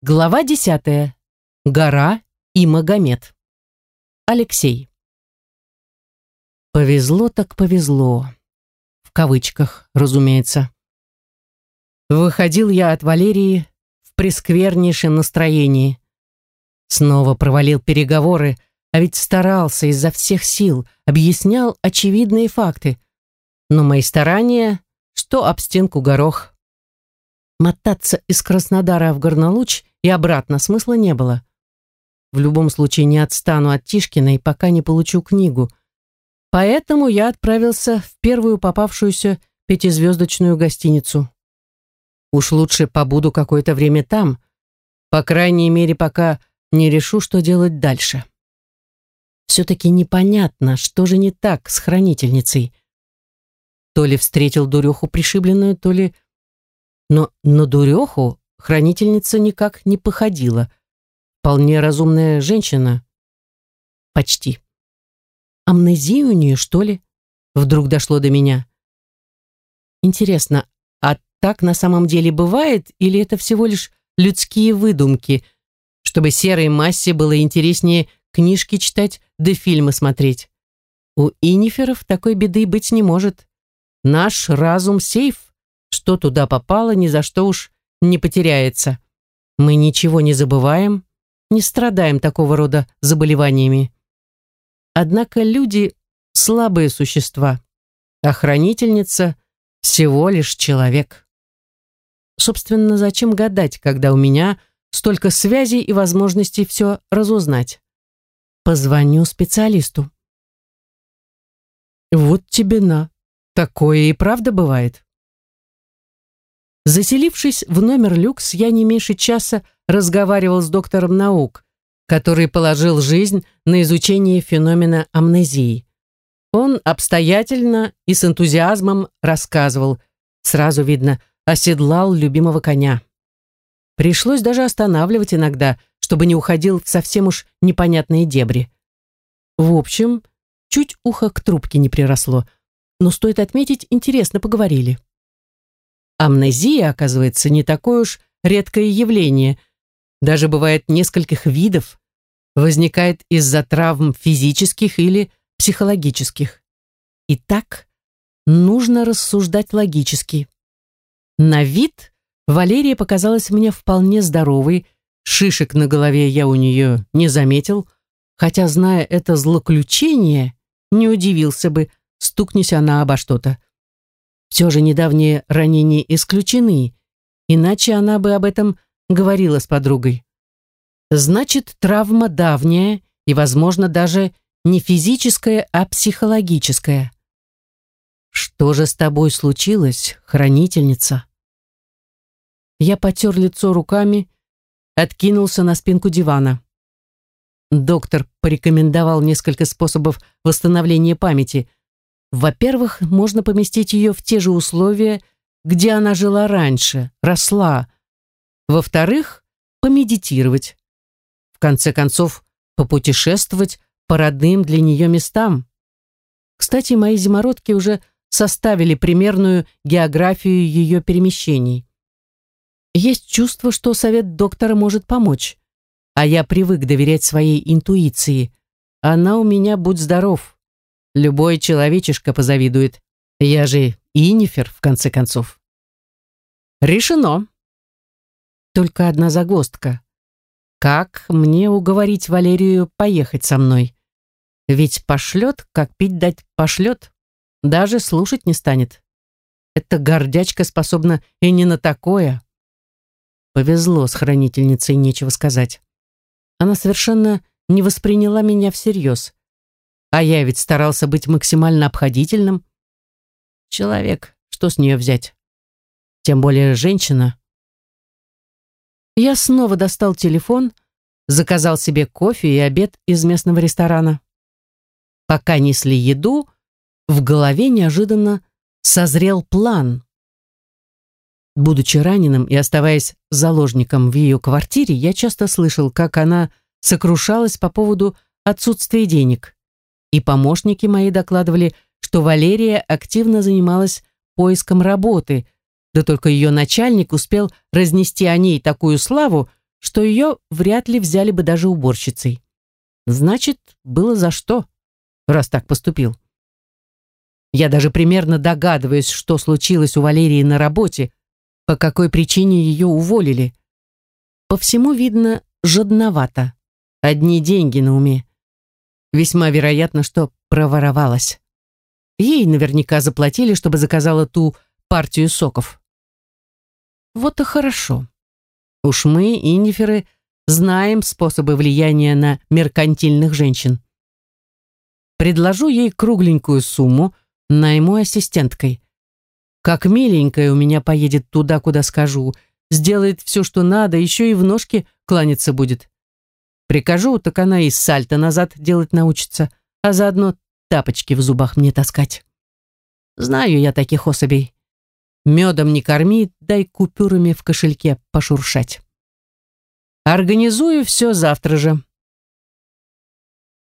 Глава десятая. Гора и Магомед. Алексей. Повезло так повезло. В кавычках, разумеется. Выходил я от Валерии в пресквернейшем настроении. Снова провалил переговоры, а ведь старался изо всех сил, объяснял очевидные факты. Но мои старания, что об стенку горох. Мотаться из Краснодара в Горнолуч и обратно смысла не было. В любом случае не отстану от Тишкиной, пока не получу книгу. Поэтому я отправился в первую попавшуюся пятизвездочную гостиницу. Уж лучше побуду какое-то время там, по крайней мере, пока не решу, что делать дальше. Все-таки непонятно, что же не так с хранительницей. То ли встретил дуреху пришибленную, то ли... Но на дуреху хранительница никак не походила. Вполне разумная женщина. Почти. Амнезия у нее, что ли? Вдруг дошло до меня. Интересно, а так на самом деле бывает, или это всего лишь людские выдумки, чтобы серой массе было интереснее книжки читать да фильмы смотреть? У иниферов такой беды быть не может. Наш разум сейф, что туда попало, ни за что уж не потеряется. Мы ничего не забываем, не страдаем такого рода заболеваниями. Однако люди – слабые существа, а хранительница – всего лишь человек. Собственно, зачем гадать, когда у меня столько связей и возможностей все разузнать? Позвоню специалисту. Вот тебе на. Такое и правда бывает. Заселившись в номер люкс, я не меньше часа разговаривал с доктором наук, который положил жизнь на изучение феномена амнезии. Он обстоятельно и с энтузиазмом рассказывал, сразу видно, оседлал любимого коня. Пришлось даже останавливать иногда, чтобы не уходил в совсем уж непонятные дебри. В общем, чуть ухо к трубке не приросло, но, стоит отметить, интересно поговорили. Амнезия, оказывается, не такое уж редкое явление. Даже бывает нескольких видов. Возникает из-за травм физических или психологических. Итак, нужно рассуждать логически. На вид Валерия показалась мне вполне здоровой, шишек на голове я у нее не заметил, хотя, зная это злоключение, не удивился бы, стукнись она обо что-то. Все же недавние ранения исключены, иначе она бы об этом говорила с подругой. Значит, травма давняя и, возможно, даже не физическая, а психологическая. Что же с тобой случилось, хранительница? Я потер лицо руками, откинулся на спинку дивана. Доктор порекомендовал несколько способов восстановления памяти, во-первых, можно поместить ее в те же условия, где она жила раньше, росла. Во-вторых, помедитировать. В конце концов, попутешествовать по родным для нее местам. Кстати, мои зимородки уже составили примерную географию ее перемещений. Есть чувство, что совет доктора может помочь. А я привык доверять своей интуиции. Она у меня, будь здоров. Любой человечишка позавидует. Я же Инифер, в конце концов. Решено. Только одна загвоздка. Как мне уговорить Валерию поехать со мной? Ведь пошлет, как пить дать пошлет. Даже слушать не станет. Эта гордячка способна и не на такое. Повезло с хранительницей, нечего сказать. Она совершенно не восприняла меня всерьез. А я ведь старался быть максимально обходительным. Человек, что с нее взять? Тем более женщина. Я снова достал телефон, заказал себе кофе и обед из местного ресторана. Пока несли еду, в голове неожиданно созрел план. Будучи раненым и оставаясь заложником в ее квартире, я часто слышал, как она сокрушалась по поводу отсутствия денег и помощники мои докладывали, что Валерия активно занималась поиском работы, да только ее начальник успел разнести о ней такую славу, что ее вряд ли взяли бы даже уборщицей. Значит, было за что, раз так поступил. Я даже примерно догадываюсь, что случилось у Валерии на работе, по какой причине ее уволили. По всему видно жадновато. Одни деньги на уме. Весьма вероятно, что проворовалась. Ей наверняка заплатили, чтобы заказала ту партию соков. Вот и хорошо. Уж мы, иниферы, знаем способы влияния на меркантильных женщин. Предложу ей кругленькую сумму, найму ассистенткой. Как миленькая у меня поедет туда, куда скажу, сделает все, что надо, еще и в ножке кланяться будет. Прикажу, так она и сальто назад делать научится, а заодно тапочки в зубах мне таскать. Знаю я таких особей. Медом не корми, дай купюрами в кошельке пошуршать. Организую все завтра же.